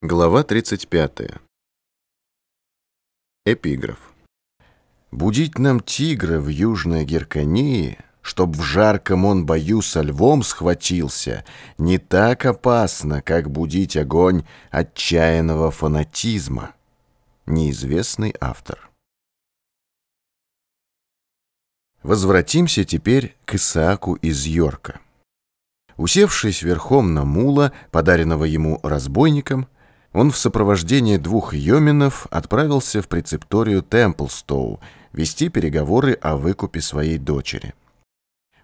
Глава 35. Эпиграф. Будить нам тигра в южной Геркании, Чтоб в жарком он бою со львом схватился, Не так опасно, как будить огонь Отчаянного фанатизма. Неизвестный автор. Возвратимся теперь к Исааку из Йорка. Усевшись верхом на мула, подаренного ему разбойником, он в сопровождении двух йоминов отправился в прецепторию Темплстоу вести переговоры о выкупе своей дочери.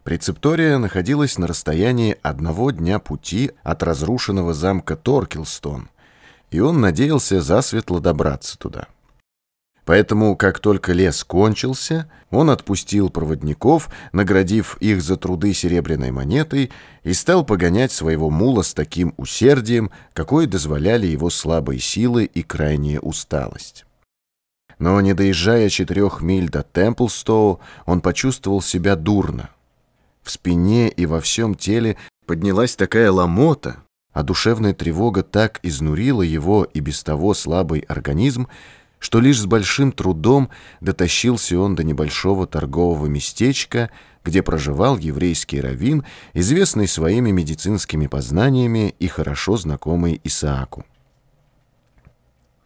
Прецептория находилась на расстоянии одного дня пути от разрушенного замка Торкелстон, и он надеялся засветло добраться туда. Поэтому, как только лес кончился, он отпустил проводников, наградив их за труды серебряной монетой, и стал погонять своего мула с таким усердием, какое дозволяли его слабые силы и крайняя усталость. Но, не доезжая четырех миль до Темплстоу, он почувствовал себя дурно. В спине и во всем теле поднялась такая ломота, а душевная тревога так изнурила его и без того слабый организм, что лишь с большим трудом дотащился он до небольшого торгового местечка, где проживал еврейский раввин, известный своими медицинскими познаниями и хорошо знакомый Исааку.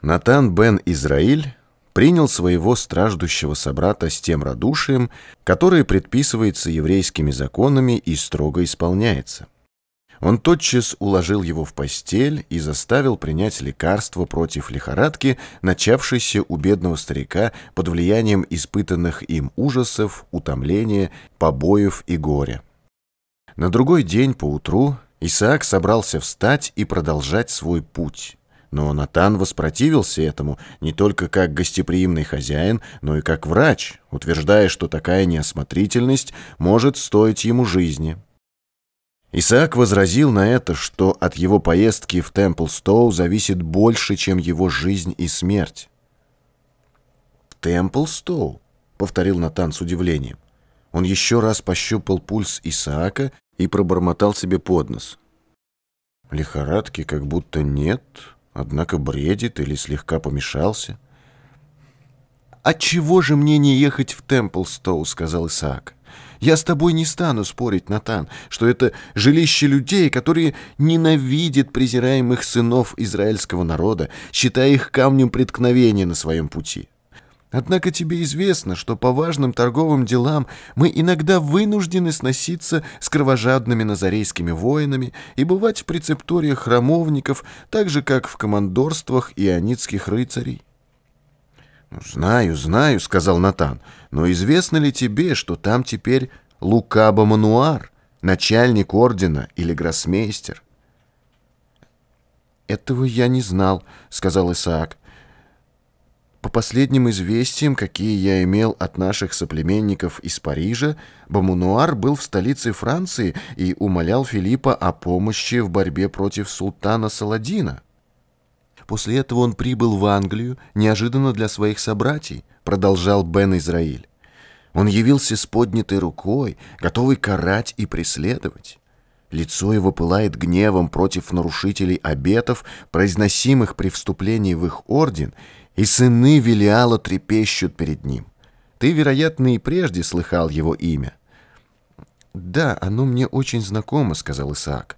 Натан бен Израиль принял своего страждущего собрата с тем радушием, которое предписывается еврейскими законами и строго исполняется – он тотчас уложил его в постель и заставил принять лекарство против лихорадки, начавшейся у бедного старика под влиянием испытанных им ужасов, утомления, побоев и горя. На другой день поутру Исаак собрался встать и продолжать свой путь. Но Натан воспротивился этому не только как гостеприимный хозяин, но и как врач, утверждая, что такая неосмотрительность может стоить ему жизни. Исаак возразил на это, что от его поездки в Темплстоу зависит больше, чем его жизнь и смерть. «Темплстоу?» — повторил Натан с удивлением. Он еще раз пощупал пульс Исаака и пробормотал себе под нос. Лихорадки как будто нет, однако бредит или слегка помешался. «Отчего же мне не ехать в Темплстоу?» — сказал Исаак. Я с тобой не стану спорить, Натан, что это жилище людей, которые ненавидят презираемых сынов израильского народа, считая их камнем преткновения на своем пути. Однако тебе известно, что по важным торговым делам мы иногда вынуждены сноситься с кровожадными назарейскими воинами и бывать в прецепториях храмовников, так же, как в командорствах ионитских рыцарей. «Знаю, знаю», — сказал Натан, — «но известно ли тебе, что там теперь Лукаба Мануар, начальник ордена или гроссмейстер?» «Этого я не знал», — сказал Исаак. «По последним известиям, какие я имел от наших соплеменников из Парижа, Бамунуар был в столице Франции и умолял Филиппа о помощи в борьбе против султана Саладина». После этого он прибыл в Англию, неожиданно для своих собратьей, продолжал Бен Израиль. Он явился с поднятой рукой, готовый карать и преследовать. Лицо его пылает гневом против нарушителей обетов, произносимых при вступлении в их орден, и сыны Велиала трепещут перед ним. Ты, вероятно, и прежде слыхал его имя. «Да, оно мне очень знакомо», — сказал Исаак.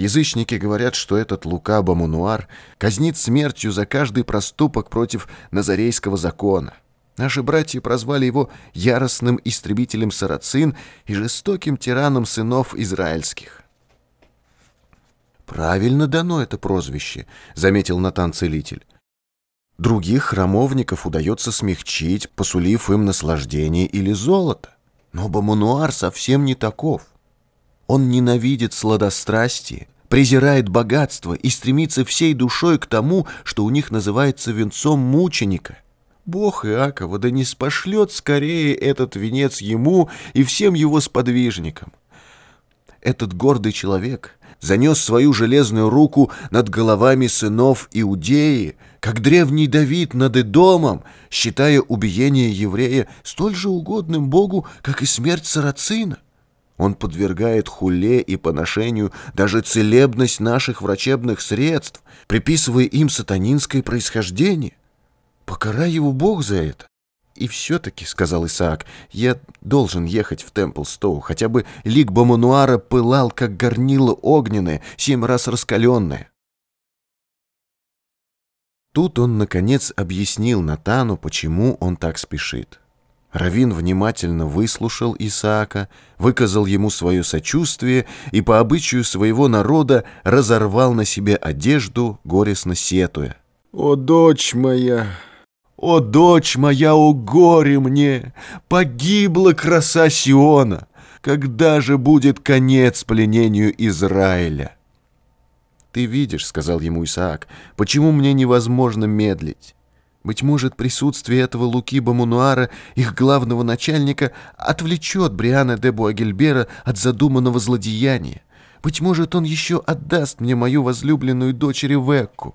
Язычники говорят, что этот Лука Бамунуар казнит смертью за каждый проступок против назарейского закона. Наши братья прозвали его яростным истребителем сарацин и жестоким тираном сынов израильских. «Правильно дано это прозвище», — заметил Натан-целитель. «Других храмовников удается смягчить, посулив им наслаждение или золото. Но Бамунуар совсем не таков. Он ненавидит сладострастие, презирает богатство и стремится всей душой к тому, что у них называется венцом мученика. Бог Иакова да не спошлет скорее этот венец ему и всем его сподвижникам. Этот гордый человек занес свою железную руку над головами сынов Иудеи, как древний Давид над Эдомом, считая убиение еврея столь же угодным Богу, как и смерть сарацина. Он подвергает хуле и поношению даже целебность наших врачебных средств, приписывая им сатанинское происхождение. Покарай его Бог за это. «И все-таки, — сказал Исаак, — я должен ехать в Темплстоу, хотя бы лик Бомануара пылал, как горнило огненное, семь раз раскаленное». Тут он, наконец, объяснил Натану, почему он так спешит. Равин внимательно выслушал Исаака, выказал ему свое сочувствие и по обычаю своего народа разорвал на себе одежду, горестно сетуя. «О, дочь моя! О, дочь моя, о горе мне! Погибла краса Сиона! Когда же будет конец пленению Израиля?» «Ты видишь, — сказал ему Исаак, — почему мне невозможно медлить?» Быть может, присутствие этого Луки Бамунуара, их главного начальника, отвлечет Бриана де Буагельбера от задуманного злодеяния. Быть может, он еще отдаст мне мою возлюбленную дочь Ревекку.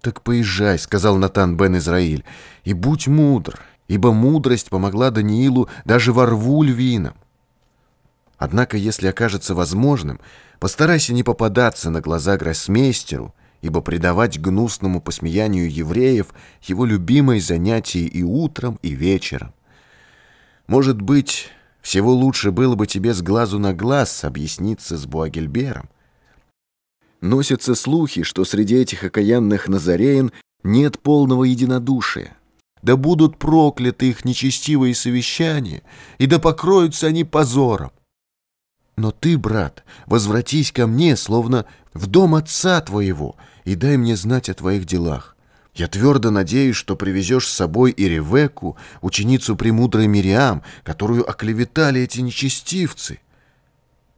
«Так поезжай», — сказал Натан бен Израиль, — «и будь мудр, ибо мудрость помогла Даниилу даже во рву львином. Однако, если окажется возможным, постарайся не попадаться на глаза гроссмейстеру, ибо предавать гнусному посмеянию евреев его любимое занятие и утром, и вечером. Может быть, всего лучше было бы тебе с глазу на глаз объясниться с Буагельбером. Носятся слухи, что среди этих окаянных назареин нет полного единодушия. Да будут прокляты их нечестивые совещания, и да покроются они позором. Но ты, брат, возвратись ко мне, словно в дом отца твоего, и дай мне знать о твоих делах. Я твердо надеюсь, что привезешь с собой и Ревеку, ученицу премудрой Мириам, которую оклеветали эти нечестивцы.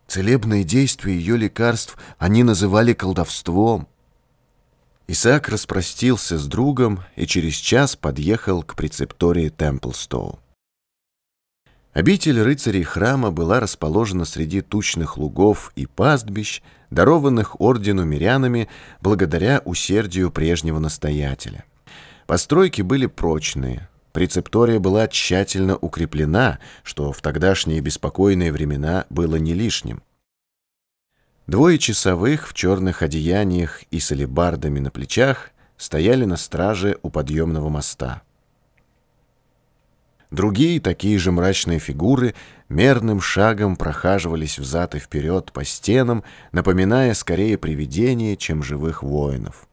Целебные действия ее лекарств они называли колдовством. Исаак распростился с другом и через час подъехал к прецептории Темплстоу. Обитель рыцарей храма была расположена среди тучных лугов и пастбищ, дарованных ордену мирянами благодаря усердию прежнего настоятеля. Постройки были прочные, прецептория была тщательно укреплена, что в тогдашние беспокойные времена было не лишним. Двое часовых в черных одеяниях и с алебардами на плечах стояли на страже у подъемного моста. Другие, такие же мрачные фигуры, мерным шагом прохаживались взад и вперед по стенам, напоминая скорее привидения, чем живых воинов.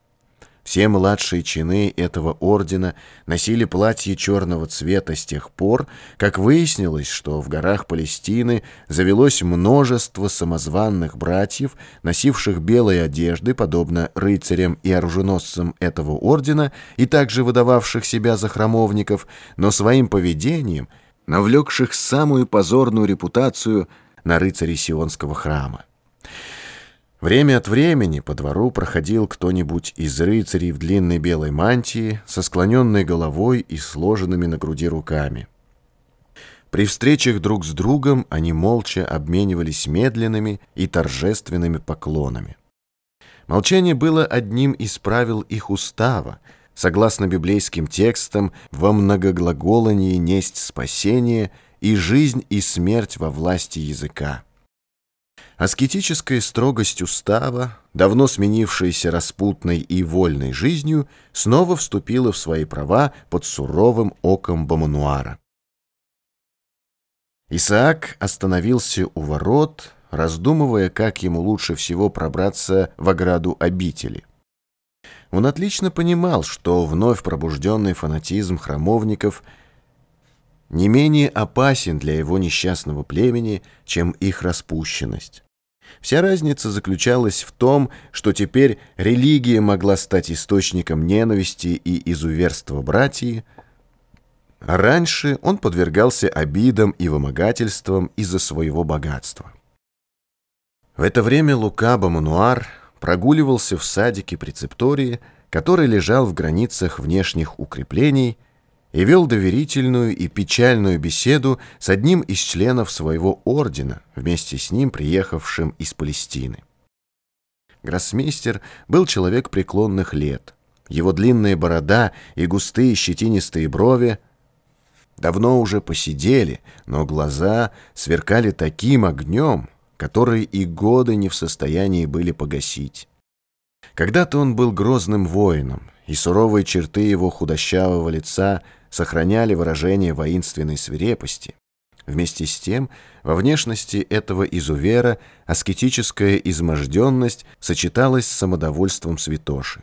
Все младшие чины этого ордена носили платье черного цвета с тех пор, как выяснилось, что в горах Палестины завелось множество самозванных братьев, носивших белые одежды, подобно рыцарям и оруженосцам этого ордена, и также выдававших себя за храмовников, но своим поведением навлекших самую позорную репутацию на рыцарей Сионского храма. Время от времени по двору проходил кто-нибудь из рыцарей в длинной белой мантии со склоненной головой и сложенными на груди руками. При встречах друг с другом они молча обменивались медленными и торжественными поклонами. Молчание было одним из правил их устава, согласно библейским текстам, во многоглаголании несть спасение и жизнь и смерть во власти языка. Аскетическая строгость устава, давно сменившаяся распутной и вольной жизнью, снова вступила в свои права под суровым оком Бамануара. Исаак остановился у ворот, раздумывая, как ему лучше всего пробраться в ограду обители. Он отлично понимал, что вновь пробужденный фанатизм храмовников не менее опасен для его несчастного племени, чем их распущенность. Вся разница заключалась в том, что теперь религия могла стать источником ненависти и изуверства братьев, раньше он подвергался обидам и вымогательствам из-за своего богатства. В это время Лука Бамануар прогуливался в садике прецептории, который лежал в границах внешних укреплений, и вел доверительную и печальную беседу с одним из членов своего ордена, вместе с ним приехавшим из Палестины. Гроссмейстер был человек преклонных лет. Его длинная борода и густые щетинистые брови давно уже посидели, но глаза сверкали таким огнем, который и годы не в состоянии были погасить. Когда-то он был грозным воином, и суровые черты его худощавого лица сохраняли выражение воинственной свирепости. Вместе с тем, во внешности этого изувера аскетическая изможденность сочеталась с самодовольством святоши.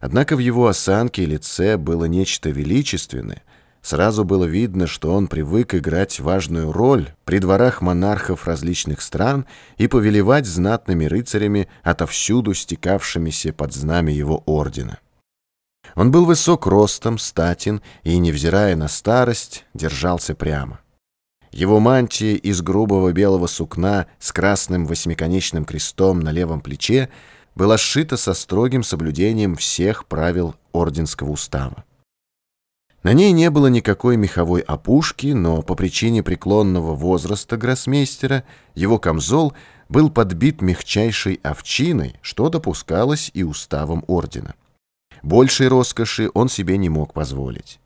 Однако в его осанке и лице было нечто величественное. Сразу было видно, что он привык играть важную роль при дворах монархов различных стран и повелевать знатными рыцарями, отовсюду стекавшимися под знамя его ордена. Он был высок ростом, статен и, невзирая на старость, держался прямо. Его мантия из грубого белого сукна с красным восьмиконечным крестом на левом плече была сшита со строгим соблюдением всех правил орденского устава. На ней не было никакой меховой опушки, но по причине преклонного возраста гроссмейстера его камзол был подбит мягчайшей овчиной, что допускалось и уставом ордена. Большей роскоши он себе не мог позволить.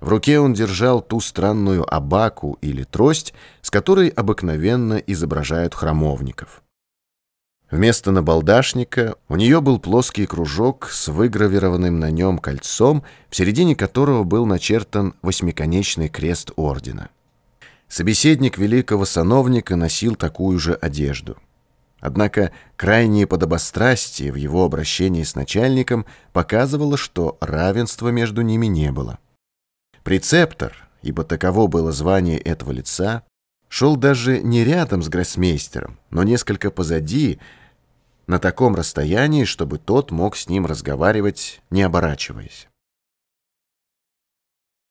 В руке он держал ту странную абаку или трость, с которой обыкновенно изображают храмовников. Вместо набалдашника у нее был плоский кружок с выгравированным на нем кольцом, в середине которого был начертан восьмиконечный крест ордена. Собеседник великого сановника носил такую же одежду. Однако крайнее подобострастие в его обращении с начальником показывало, что равенства между ними не было. Прецептор, ибо таково было звание этого лица, шел даже не рядом с гроссмейстером, но несколько позади, на таком расстоянии, чтобы тот мог с ним разговаривать, не оборачиваясь.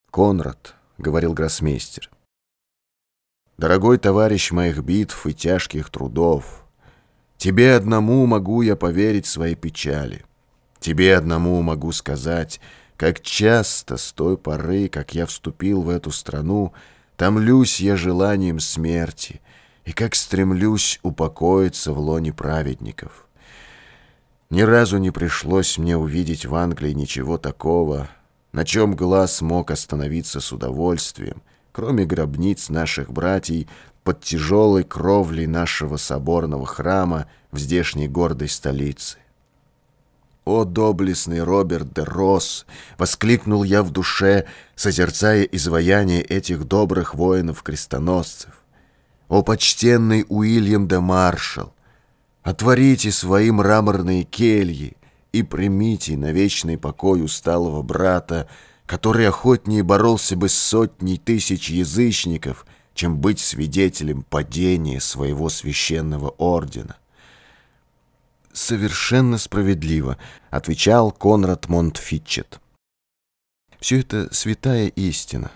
«Конрад», — говорил гроссмейстер, — «дорогой товарищ моих битв и тяжких трудов, Тебе одному могу я поверить своей печали. Тебе одному могу сказать, как часто с той поры, как я вступил в эту страну, томлюсь я желанием смерти, и как стремлюсь упокоиться в лоне праведников. Ни разу не пришлось мне увидеть в Англии ничего такого, на чем глаз мог остановиться с удовольствием, кроме гробниц наших братьев, под тяжелой кровлей нашего соборного храма в здешней гордой столице. «О, доблестный Роберт де Росс!» — воскликнул я в душе, созерцая изваяние этих добрых воинов-крестоносцев. «О, почтенный Уильям де Маршал! Отворите свои мраморные кельи и примите на вечный покой усталого брата, который охотнее боролся бы с сотней тысяч язычников — чем быть свидетелем падения своего священного ордена. «Совершенно справедливо», — отвечал Конрад Монтфитчет. «Все это святая истина.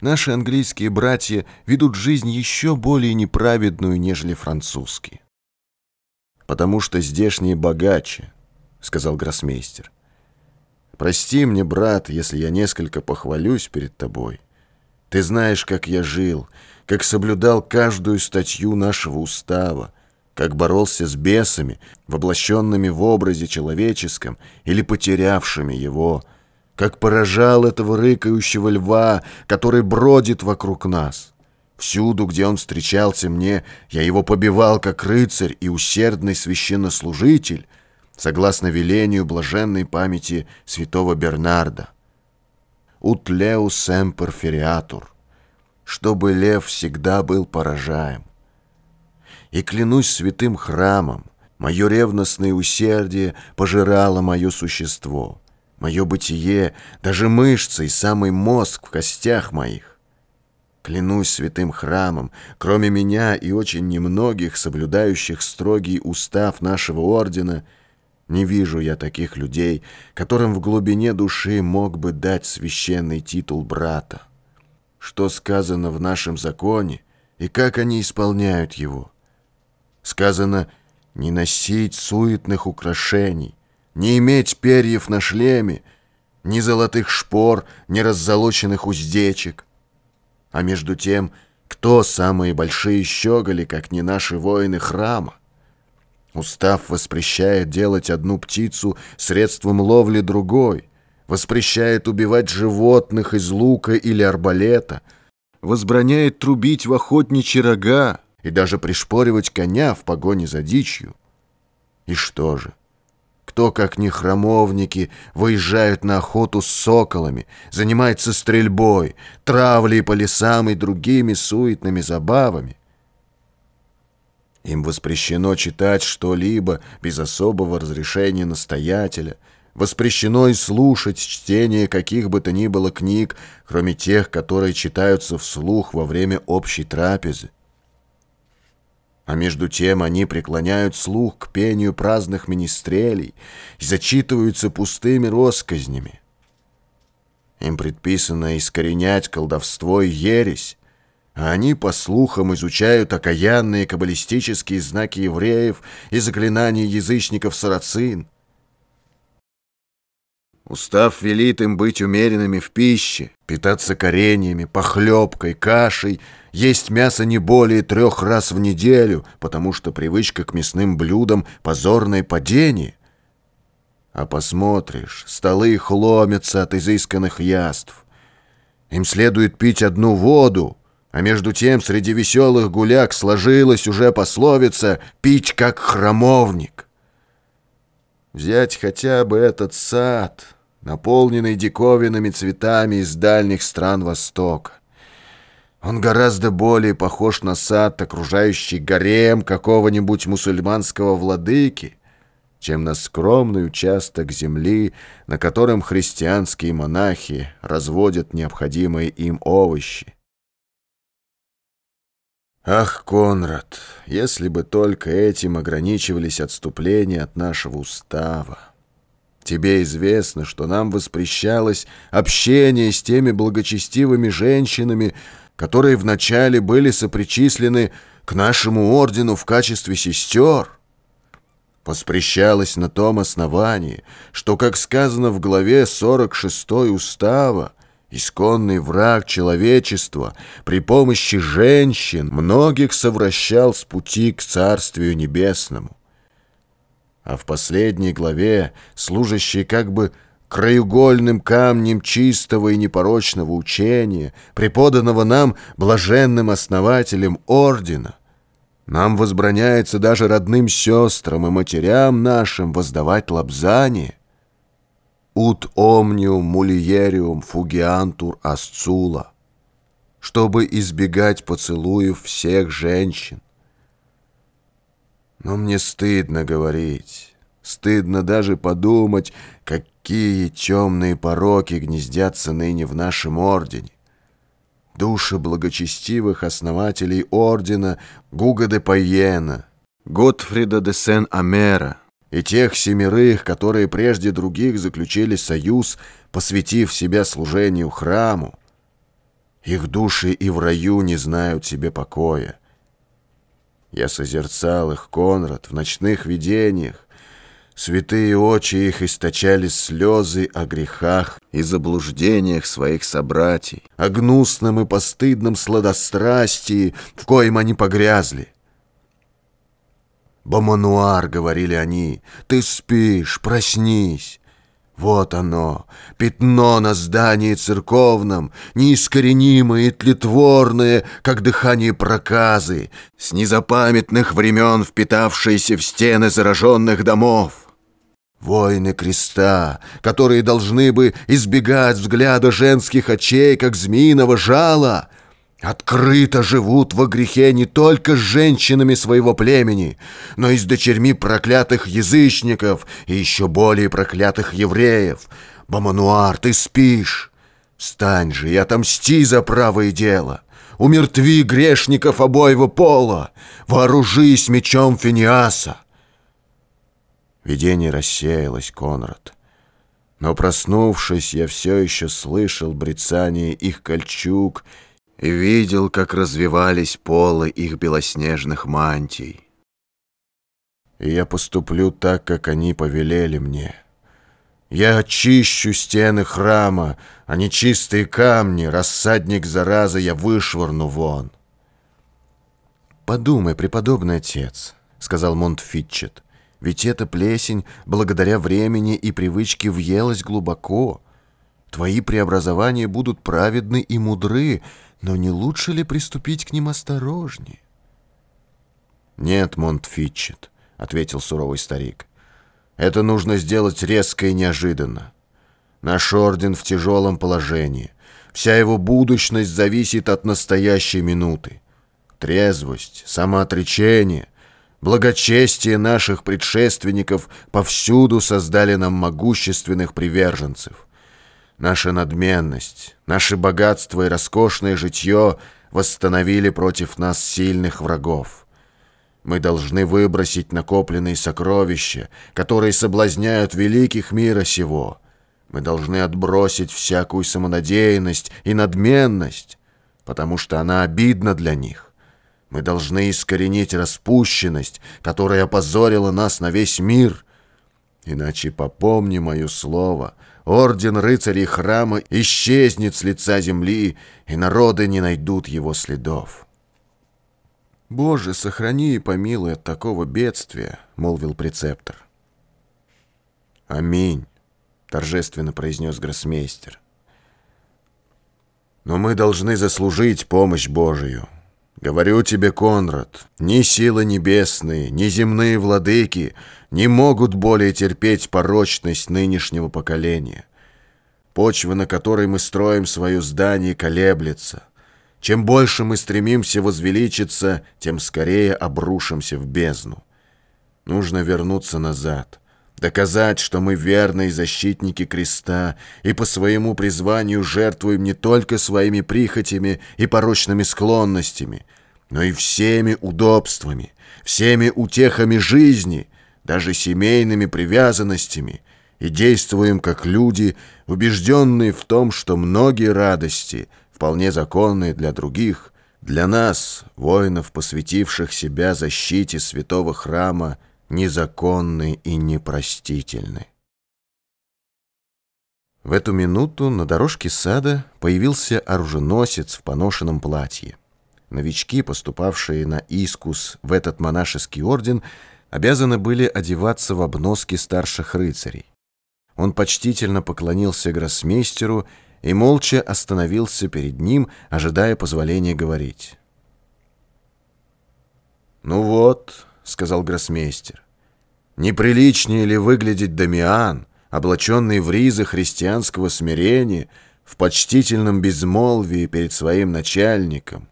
Наши английские братья ведут жизнь еще более неправедную, нежели французские». «Потому что здешние богаче», — сказал гроссмейстер. «Прости мне, брат, если я несколько похвалюсь перед тобой». Ты знаешь, как я жил, как соблюдал каждую статью нашего устава, как боролся с бесами, воплощенными в образе человеческом или потерявшими его, как поражал этого рыкающего льва, который бродит вокруг нас. Всюду, где он встречался мне, я его побивал как рыцарь и усердный священнослужитель, согласно велению блаженной памяти святого Бернарда ut leus semper feriatur, чтобы лев всегда был поражаем. И клянусь святым храмом, мое ревностное усердие пожирало мое существо, мое бытие, даже мышцы и самый мозг в костях моих. Клянусь святым храмом, кроме меня и очень немногих, соблюдающих строгий устав нашего ордена — не вижу я таких людей, которым в глубине души мог бы дать священный титул брата. Что сказано в нашем законе и как они исполняют его? Сказано не носить суетных украшений, не иметь перьев на шлеме, ни золотых шпор, ни раззолоченных уздечек. А между тем, кто самые большие щеголи, как не наши воины храма? Устав воспрещает делать одну птицу средством ловли другой, воспрещает убивать животных из лука или арбалета, возбраняет трубить в охотничьи рога и даже пришпоривать коня в погоне за дичью. И что же? Кто, как не храмовники, выезжают на охоту с соколами, занимается стрельбой, травлей по лесам и другими суетными забавами? Им воспрещено читать что-либо без особого разрешения настоятеля, воспрещено и слушать чтение каких бы то ни было книг, кроме тех, которые читаются вслух во время общей трапезы. А между тем они преклоняют слух к пению праздных министрелей и зачитываются пустыми россказнями. Им предписано искоренять колдовство и ересь, а они, по слухам, изучают окаянные каббалистические знаки евреев и заклинания язычников-сарацин. Устав велит им быть умеренными в пище, питаться кореньями, похлебкой, кашей, есть мясо не более трех раз в неделю, потому что привычка к мясным блюдам — позорное падение. А посмотришь, столы хломятся от изысканных яств. Им следует пить одну воду, а между тем среди веселых гуляк сложилась уже пословица «пить как храмовник». Взять хотя бы этот сад — наполненный диковинными цветами из дальних стран Востока. Он гораздо более похож на сад, окружающий гарем какого-нибудь мусульманского владыки, чем на скромный участок земли, на котором христианские монахи разводят необходимые им овощи. Ах, Конрад, если бы только этим ограничивались отступления от нашего устава! Тебе известно, что нам воспрещалось общение с теми благочестивыми женщинами, которые вначале были сопричислены к нашему ордену в качестве сестер. Воспрещалось на том основании, что, как сказано в главе 46 устава, исконный враг человечества при помощи женщин многих совращал с пути к Царствию Небесному а в последней главе, служащий как бы краеугольным камнем чистого и непорочного учения, преподанного нам блаженным основателем ордена, нам возбраняется даже родным сестрам и матерям нашим воздавать лапзание. Ут омниум мулиериум фугиантур асцула, чтобы избегать поцелуев всех женщин. Но мне стыдно говорить, стыдно даже подумать, какие темные пороки гнездятся ныне в нашем ордене. Души благочестивых основателей ордена Гуга де Пайена, Готфрида де Сен-Амера и тех семерых, которые прежде других заключили союз, посвятив себя служению храму. Их души и в раю не знают себе покоя. Я созерцал их, Конрад, в ночных видениях. Святые очи их источали слезы о грехах и заблуждениях своих собратьей, о гнусном и постыдном сладострастии, в коем они погрязли. «Бомануар», — говорили они, — «ты спишь, проснись». Вот оно, пятно на здании церковном, неискоренимое и тлетворное, как дыхание проказы, с незапамятных времен впитавшееся в стены зараженных домов. Воины креста, которые должны бы избегать взгляда женских очей, как змеиного жала — Открыто живут во грехе не только с женщинами своего племени, но и с дочерьми проклятых язычников и еще более проклятых евреев. Бамануар, ты спишь? Встань же и отомсти за правое дело. Умертви грешников обоего пола. Вооружись мечом Финиаса. Видение рассеялось, Конрад. Но, проснувшись, я все еще слышал брецание их кольчуг и видел, как развивались полы их белоснежных мантий. И я поступлю так, как они повелели мне. Я очищу стены храма, а нечистые камни, рассадник заразы я вышвырну вон. «Подумай, преподобный отец», — сказал Монтфитчет, «ведь эта плесень, благодаря времени и привычке, въелась глубоко, Твои преобразования будут праведны и мудры, но не лучше ли приступить к ним осторожнее? «Нет, Монтфитчет», — ответил суровый старик. «Это нужно сделать резко и неожиданно. Наш орден в тяжелом положении. Вся его будущность зависит от настоящей минуты. Трезвость, самоотречение, благочестие наших предшественников повсюду создали нам могущественных приверженцев. Наша надменность, наше богатство и роскошное житье восстановили против нас сильных врагов. Мы должны выбросить накопленные сокровища, которые соблазняют великих мира сего. Мы должны отбросить всякую самонадеянность и надменность, потому что она обидна для них. Мы должны искоренить распущенность, которая опозорила нас на весь мир. Иначе попомни мое слово — Орден рыцарей храма исчезнет с лица земли, и народы не найдут его следов. «Боже, сохрани и помилуй от такого бедствия», — молвил прецептор. «Аминь», — торжественно произнес гроссмейстер. «Но мы должны заслужить помощь Божию». Говорю тебе, Конрад, ни силы небесные, ни земные владыки не могут более терпеть порочность нынешнего поколения. Почва, на которой мы строим свое здание, колеблется. Чем больше мы стремимся возвеличиться, тем скорее обрушимся в бездну. Нужно вернуться назад, доказать, что мы верные защитники креста и по своему призванию жертвуем не только своими прихотями и порочными склонностями, но и всеми удобствами, всеми утехами жизни, даже семейными привязанностями, и действуем как люди, убежденные в том, что многие радости, вполне законные для других, для нас, воинов, посвятивших себя защите святого храма, незаконны и непростительны. В эту минуту на дорожке сада появился оруженосец в поношенном платье. Новички, поступавшие на искус в этот монашеский орден, обязаны были одеваться в обноски старших рыцарей. Он почтительно поклонился гроссмейстеру и молча остановился перед ним, ожидая позволения говорить. «Ну вот», — сказал гроссмейстер, — «неприличнее ли выглядит Дамиан, облаченный в ризы христианского смирения, в почтительном безмолвии перед своим начальником,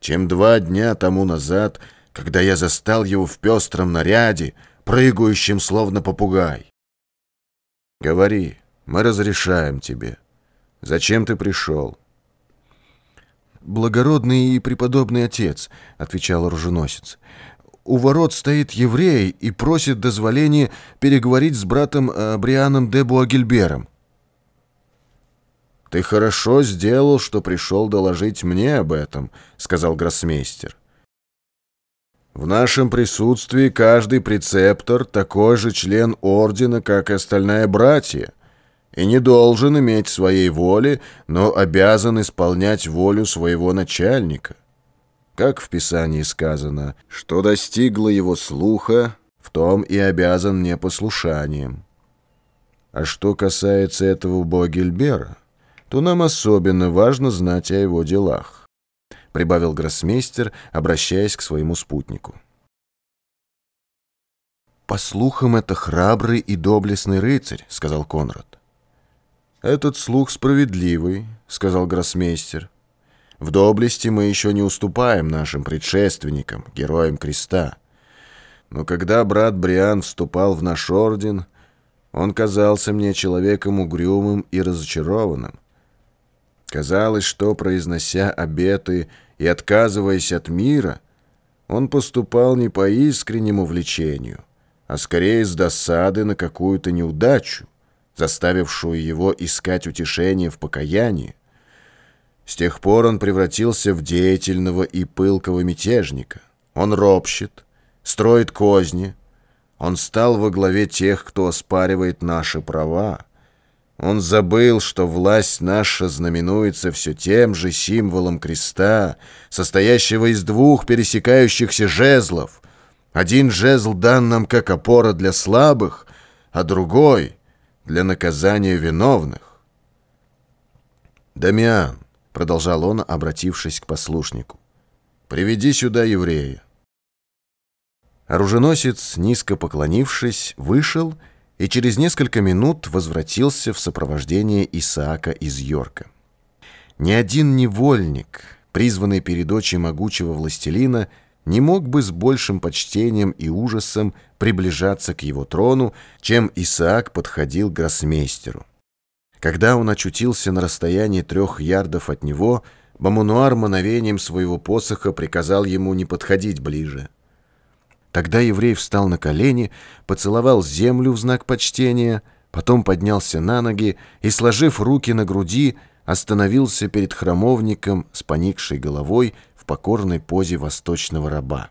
чем два дня тому назад, когда я застал его в пестром наряде, прыгающим словно попугай. Говори, мы разрешаем тебе. Зачем ты пришел? «Благородный и преподобный отец», — отвечал оруженосец, — «у ворот стоит еврей и просит дозволения переговорить с братом э, Брианом де Буагильбером». «Ты хорошо сделал, что пришел доложить мне об этом», — сказал гроссмейстер. В нашем присутствии каждый прецептор такой же член ордена, как и остальные братья, и не должен иметь своей воли, но обязан исполнять волю своего начальника. Как в Писании сказано, что достигло его слуха, в том и обязан непослушанием. А что касается этого Богельбера, то нам особенно важно знать о его делах прибавил гроссмейстер, обращаясь к своему спутнику. «По слухам, это храбрый и доблестный рыцарь», — сказал Конрад. «Этот слух справедливый», — сказал гроссмейстер. «В доблести мы еще не уступаем нашим предшественникам, героям креста. Но когда брат Бриан вступал в наш орден, он казался мне человеком угрюмым и разочарованным. Казалось, что, произнося обеты и отказываясь от мира, он поступал не по искреннему влечению, а скорее с досады на какую-то неудачу, заставившую его искать утешение в покаянии. С тех пор он превратился в деятельного и пылкого мятежника. Он ропщет, строит козни. Он стал во главе тех, кто оспаривает наши права. Он забыл, что власть наша знаменуется все тем же символом креста, состоящего из двух пересекающихся жезлов. Один жезл дан нам как опора для слабых, а другой — для наказания виновных. «Дамиан», — продолжал он, обратившись к послушнику, — «приведи сюда еврея». Оруженосец, низко поклонившись, вышел и через несколько минут возвратился в сопровождении Исаака из Йорка. Ни один невольник, призванный перед очи могучего властелина, не мог бы с большим почтением и ужасом приближаться к его трону, чем Исаак подходил к гроссмейстеру. Когда он очутился на расстоянии трех ярдов от него, Бамунуар мановением своего посоха приказал ему не подходить ближе. Тогда еврей встал на колени, поцеловал землю в знак почтения, потом поднялся на ноги и, сложив руки на груди, остановился перед храмовником с поникшей головой в покорной позе восточного раба.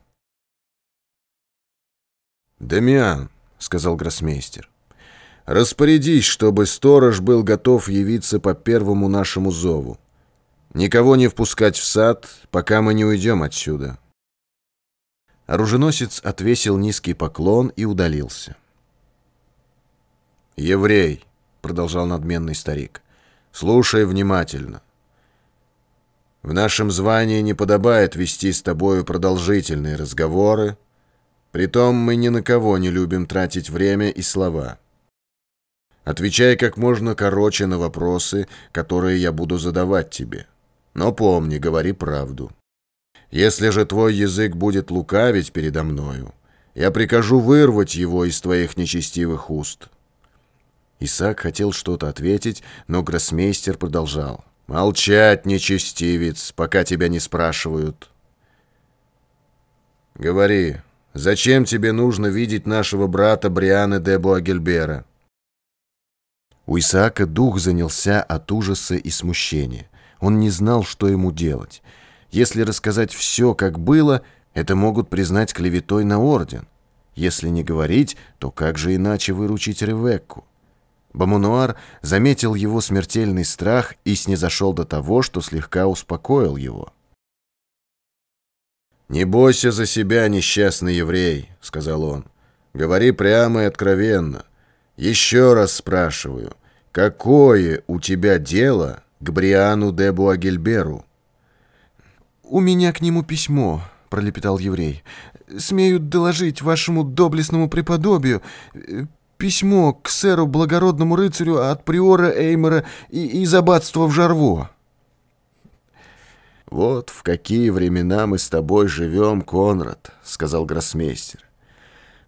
«Дамиан», — сказал гроссмейстер, — «распорядись, чтобы сторож был готов явиться по первому нашему зову. Никого не впускать в сад, пока мы не уйдем отсюда». Оруженосец отвесил низкий поклон и удалился. «Еврей», — продолжал надменный старик, Слушай внимательно. В нашем звании не подобает вести с тобою продолжительные разговоры, притом мы ни на кого не любим тратить время и слова. Отвечай как можно короче на вопросы, которые я буду задавать тебе. Но помни, говори правду. Если же твой язык будет лукавить передо мною, я прикажу вырвать его из твоих нечестивых уст». Исаак хотел что-то ответить, но гроссмейстер продолжал. «Молчать, нечестивец, пока тебя не спрашивают». «Говори, зачем тебе нужно видеть нашего брата Бриана де Буагельбера?» У Исаака дух занялся от ужаса и смущения. Он не знал, что ему делать. Если рассказать все, как было, это могут признать клеветой на орден. Если не говорить, то как же иначе выручить Ревекку? Бамунуар заметил его смертельный страх и снизошел до того, что слегка успокоил его. «Не бойся за себя, несчастный еврей», — сказал он. «Говори прямо и откровенно. Еще раз спрашиваю, какое у тебя дело к Бриану де Буагельберу?» «У меня к нему письмо», — пролепетал еврей. «Смею доложить вашему доблестному преподобию письмо к сэру благородному рыцарю от приора Эймера и из аббатства в Жарво. «Вот в какие времена мы с тобой живем, Конрад», — сказал гроссмейстер.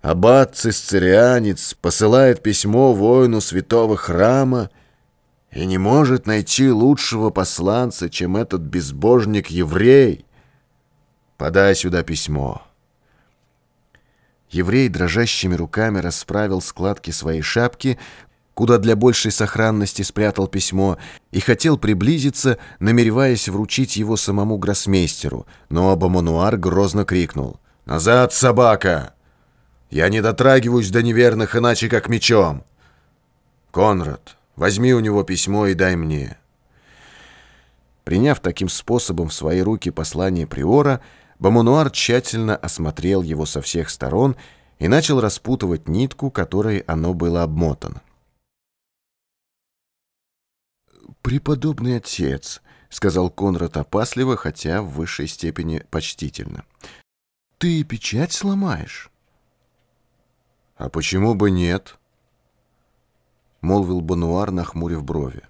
«Аббат Цисцерианец посылает письмо воину святого храма и не может найти лучшего посланца, чем этот безбожник-еврей. Подай сюда письмо». Еврей дрожащими руками расправил складки своей шапки, куда для большей сохранности спрятал письмо, и хотел приблизиться, намереваясь вручить его самому гроссмейстеру, но Абамануар грозно крикнул «Назад, собака! Я не дотрагиваюсь до неверных иначе, как мечом! Конрад, возьми у него письмо и дай мне!» Приняв таким способом в свои руки послание Приора, Бамунуар тщательно осмотрел его со всех сторон и начал распутывать нитку, которой оно было обмотано. «Преподобный отец», — сказал Конрад опасливо, хотя в высшей степени почтительно, — «ты печать сломаешь?» «А почему бы нет?» — молвил Бануар, нахмурив брови.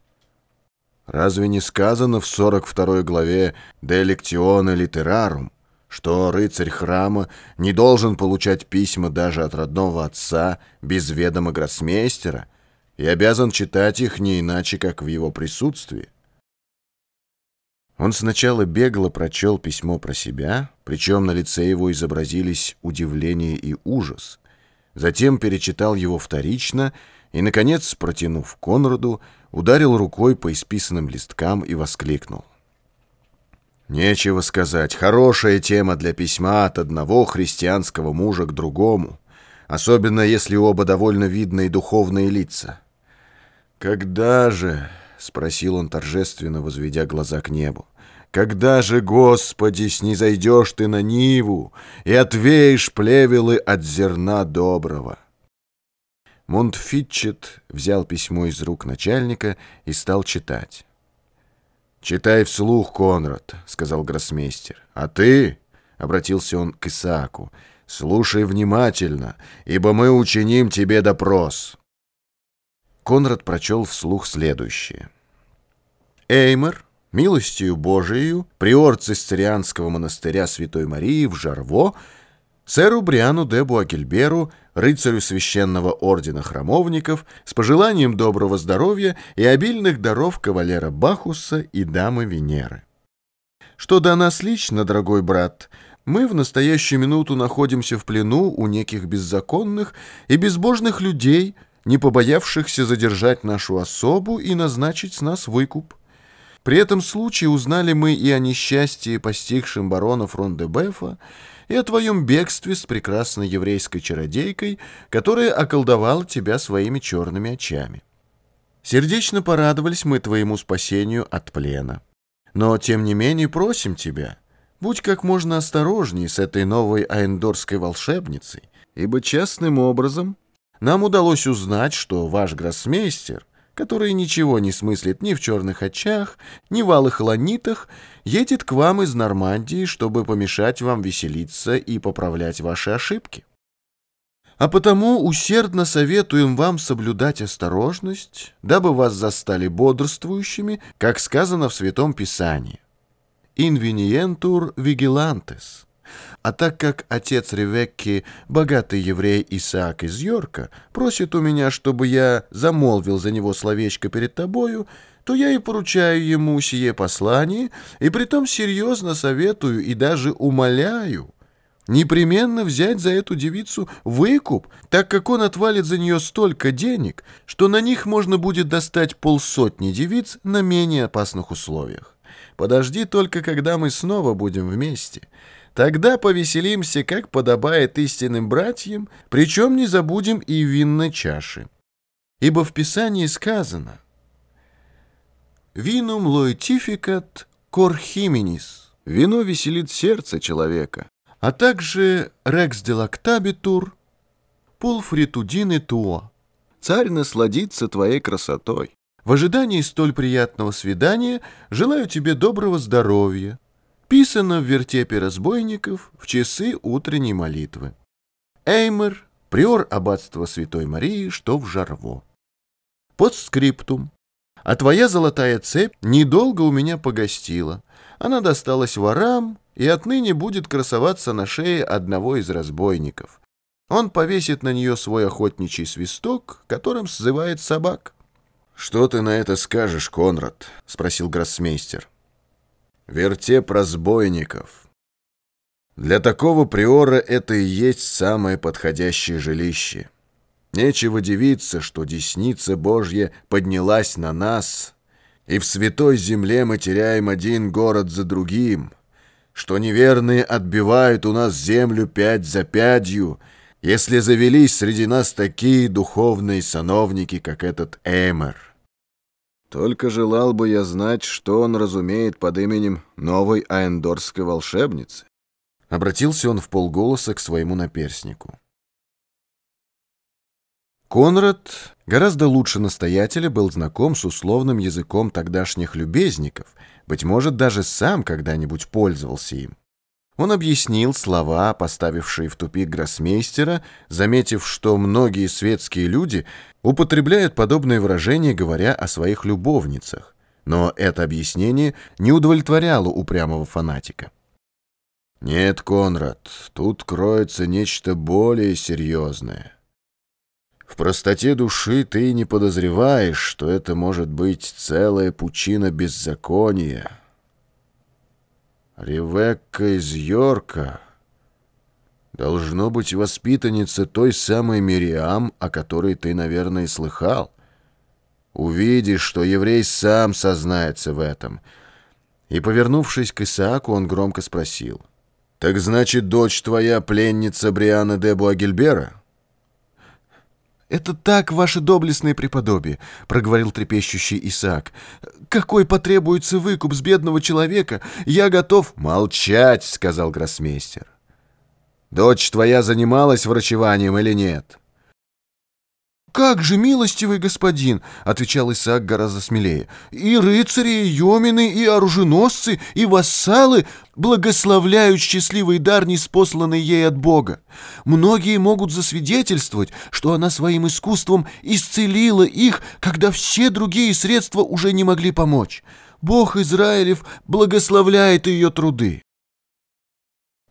«Разве не сказано в 42 главе «De lectione literarum»?» что рыцарь храма не должен получать письма даже от родного отца без ведома гроссмейстера и обязан читать их не иначе, как в его присутствии. Он сначала бегло прочел письмо про себя, причем на лице его изобразились удивление и ужас. Затем перечитал его вторично и, наконец, протянув Конраду, ударил рукой по исписанным листкам и воскликнул. Нечего сказать, хорошая тема для письма от одного христианского мужа к другому, особенно если оба довольно видные духовные лица. «Когда же?» — спросил он торжественно, возведя глаза к небу. «Когда же, Господи, снизойдешь ты на Ниву и отвеешь плевелы от зерна доброго?» Монтфитчет взял письмо из рук начальника и стал читать. «Читай вслух, Конрад», — сказал гроссмейстер. «А ты...» — обратился он к Исааку. «Слушай внимательно, ибо мы учиним тебе допрос». Конрад прочел вслух следующее. «Эймер, милостью Божией, приор цистерианского монастыря Святой Марии в Жарво, сэру Бриану де Буагельберу, рыцарю священного ордена храмовников, с пожеланием доброго здоровья и обильных даров кавалера Бахуса и дамы Венеры. Что до нас лично, дорогой брат, мы в настоящую минуту находимся в плену у неких беззаконных и безбожных людей, не побоявшихся задержать нашу особу и назначить с нас выкуп. При этом случае узнали мы и о несчастье, постигшем барона Фрондебефа, и о твоем бегстве с прекрасной еврейской чародейкой, которая околдовала тебя своими черными очами. Сердечно порадовались мы твоему спасению от плена. Но, тем не менее, просим тебя, будь как можно осторожней с этой новой аэндорской волшебницей, ибо частным образом нам удалось узнать, что ваш гроссмейстер который ничего не смыслит ни в черных очах, ни в алых ланитах, едет к вам из Нормандии, чтобы помешать вам веселиться и поправлять ваши ошибки. А потому усердно советуем вам соблюдать осторожность, дабы вас застали бодрствующими, как сказано в Святом Писании. «Invenientur vigilantes» А так как отец Ревекки, богатый еврей Исаак из Йорка, просит у меня, чтобы я замолвил за него словечко перед тобою, то я и поручаю ему сие послание, и притом серьезно советую и даже умоляю непременно взять за эту девицу выкуп, так как он отвалит за нее столько денег, что на них можно будет достать полсотни девиц на менее опасных условиях. Подожди только, когда мы снова будем вместе». Тогда повеселимся, как подобает истинным братьям, причем не забудем и винной чаши. Ибо в Писании сказано «Винум лоэтификат корхименис» — «Вино веселит сердце человека», а также «рекс делактабитур» — «пулфритудин и туо» — «Царь насладится твоей красотой». В ожидании столь приятного свидания желаю тебе доброго здоровья, Писано в вертепе разбойников в часы утренней молитвы. Эймер, приор аббатства Святой Марии, что в Жарво. Подскриптум. А твоя золотая цепь недолго у меня погостила. Она досталась ворам и отныне будет красоваться на шее одного из разбойников. Он повесит на нее свой охотничий свисток, которым сзывает собак. — Что ты на это скажешь, Конрад? — спросил гроссмейстер. Вертеп разбойников. Для такого приора это и есть самое подходящее жилище. Нечего дивиться, что десница Божья поднялась на нас, и в святой земле мы теряем один город за другим, что неверные отбивают у нас землю пять за пятью, если завелись среди нас такие духовные сановники, как этот Эмер. Только желал бы я знать, что он разумеет под именем новой аэндорской волшебницы. Обратился он в полголоса к своему наперснику. Конрад гораздо лучше настоятеля был знаком с условным языком тогдашних любезников, быть может, даже сам когда-нибудь пользовался им. Он объяснил слова, поставившие в тупик гроссмейстера, заметив, что многие светские люди употребляют подобные выражения, говоря о своих любовницах. Но это объяснение не удовлетворяло упрямого фанатика. «Нет, Конрад, тут кроется нечто более серьезное. В простоте души ты не подозреваешь, что это может быть целая пучина беззакония» Ревекка из Йорка. Должно быть воспитанница той самой Мириам, о которой ты, наверное, слыхал. Увидишь, что еврей сам сознается в этом. И, повернувшись к Исааку, он громко спросил. «Так значит, дочь твоя пленница Бриана де Буагильбера?» «Это так, ваше доблестное преподобие», — проговорил трепещущий Исаак. «Какой потребуется выкуп с бедного человека? Я готов...» «Молчать», — сказал гроссмейстер. «Дочь твоя занималась врачеванием или нет?» «Как же, милостивый господин!» — отвечал Исаак гораздо смелее. «И рыцари, и йомины, и оруженосцы, и вассалы благословляют счастливый дар, неспосланный ей от Бога. Многие могут засвидетельствовать, что она своим искусством исцелила их, когда все другие средства уже не могли помочь. Бог Израилев благословляет ее труды».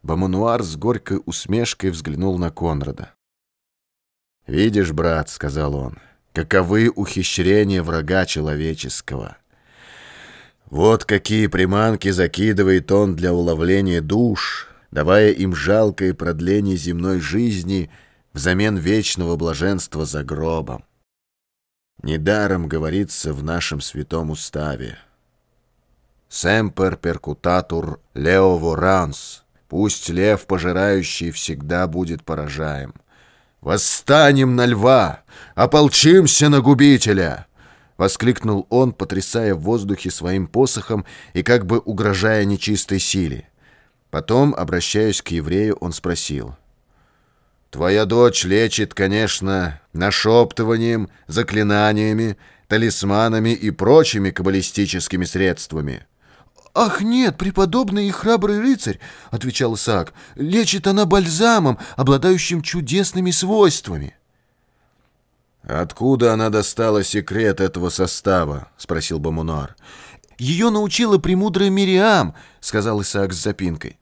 Бамануар с горькой усмешкой взглянул на Конрада. «Видишь, брат, — сказал он, — каковы ухищрения врага человеческого. Вот какие приманки закидывает он для уловления душ, давая им жалкое продление земной жизни взамен вечного блаженства за гробом. Недаром говорится в нашем святом уставе. «Семпер перкутатур леово ранс» — «Пусть лев, пожирающий, всегда будет поражаем». «Восстанем на льва! Ополчимся на губителя!» Воскликнул он, потрясая в воздухе своим посохом и как бы угрожая нечистой силе. Потом, обращаясь к еврею, он спросил. «Твоя дочь лечит, конечно, нашептыванием, заклинаниями, талисманами и прочими каббалистическими средствами». «Ах, нет, преподобный и храбрый рыцарь», — отвечал Исаак, — «лечит она бальзамом, обладающим чудесными свойствами». «Откуда она достала секрет этого состава?» — спросил Бамунар. «Ее научила премудрая Мириам», — сказал Исаак с запинкой.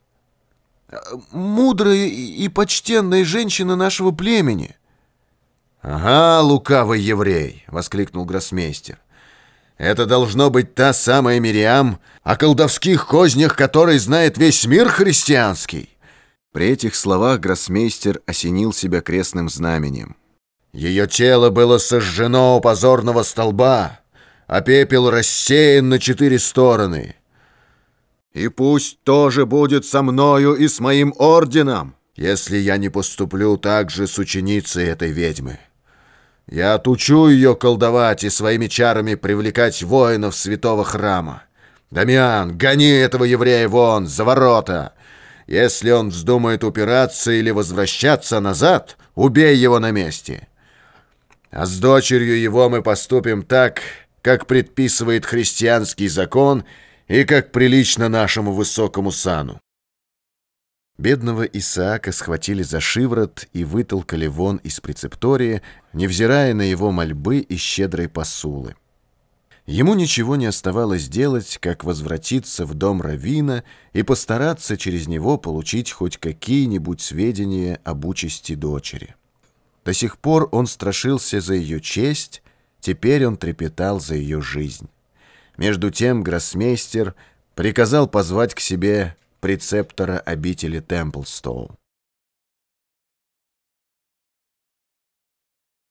«Мудрая и почтенная женщина нашего племени». «Ага, лукавый еврей!» — воскликнул гроссмейстер. Это должно быть та самая Мириам, о колдовских кознях которой знает весь мир христианский. При этих словах гроссмейстер осенил себя крестным знаменем. Ее тело было сожжено у позорного столба, а пепел рассеян на четыре стороны. И пусть тоже будет со мною и с моим орденом, если я не поступлю так же с ученицей этой ведьмы. Я отучу ее колдовать и своими чарами привлекать воинов святого храма. Дамиан, гони этого еврея вон, за ворота. Если он вздумает упираться или возвращаться назад, убей его на месте. А с дочерью его мы поступим так, как предписывает христианский закон и как прилично нашему высокому сану. Бедного Исаака схватили за шиворот и вытолкали вон из прецептории, невзирая на его мольбы и щедрые посулы. Ему ничего не оставалось делать, как возвратиться в дом Равина и постараться через него получить хоть какие-нибудь сведения об участи дочери. До сих пор он страшился за ее честь, теперь он трепетал за ее жизнь. Между тем гроссмейстер приказал позвать к себе прецептора обители Темплстоу.